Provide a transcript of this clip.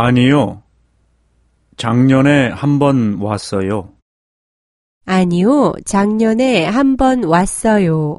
아니요. 작년에 한 번 왔어요. 아니요, 작년에 한 번 왔어요.